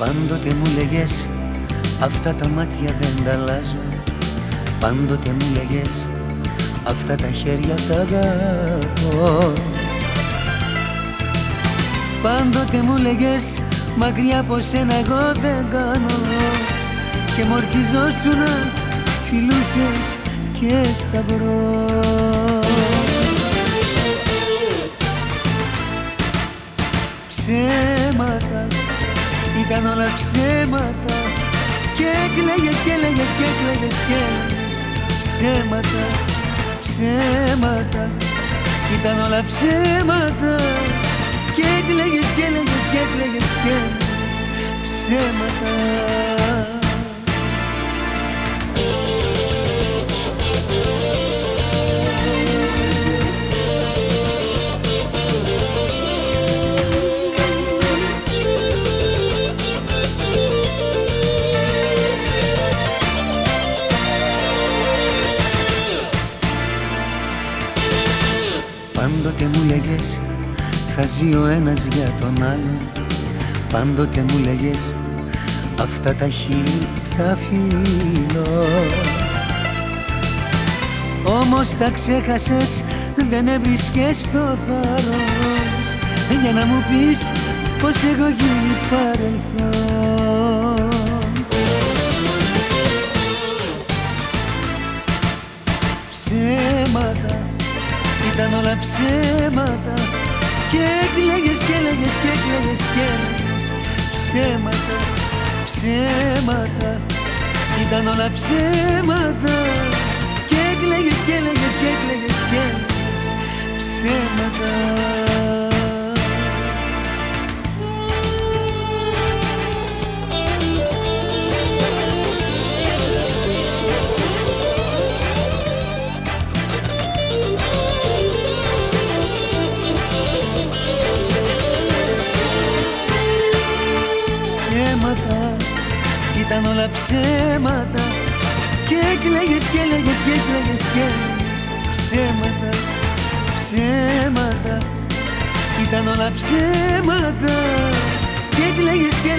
Πάντοτε μου λέγες αυτά τα μάτια δεν τα αλλάζω Πάντοτε μου λέγες αυτά τα χέρια τα αγαπώ Πάντοτε μου λέγες μακριά από σένα εγώ δεν κάνω Και να φιλούσες και σταυρό. Ψέματα, ήταν όλα ψέματα. Και έκλαιγες και έκλαιγες και έκλαιγες και έκλαιγες Ψέματα, ψέματα, ήταν όλα ψέματα. Και έκλαιγες και έκλαιγες και έκλαιγες και έκλαιγες Ψέματα Πάντοτε μου λέγες θα ζει ο ένας για τον άλλον Πάντοτε μου λέγες αυτά τα χείλη θα φύλλω Όμως τα ξέχασες δεν έβρισκες το θάρρος. Για να μου πεις πως έχω γίνει παρελθόν ήταν όλα ψέματα. Και έκλαιγες και έκλαιγες και έκλαιγες και έκλαιγες ψέματα, ψέματα. Ήταν όλα ψέματα. Και έκλαιγες και έκλαιγες και έκλαιγες και έκλαιγες ψέματα ήταν όλα ψέματα. Και έκλαιγες και έλεγες και έκλαιγες και έλεγες ψέματα, ψέματα. Ήταν όλα ψέματα. Και έκλαιγες και